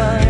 mind.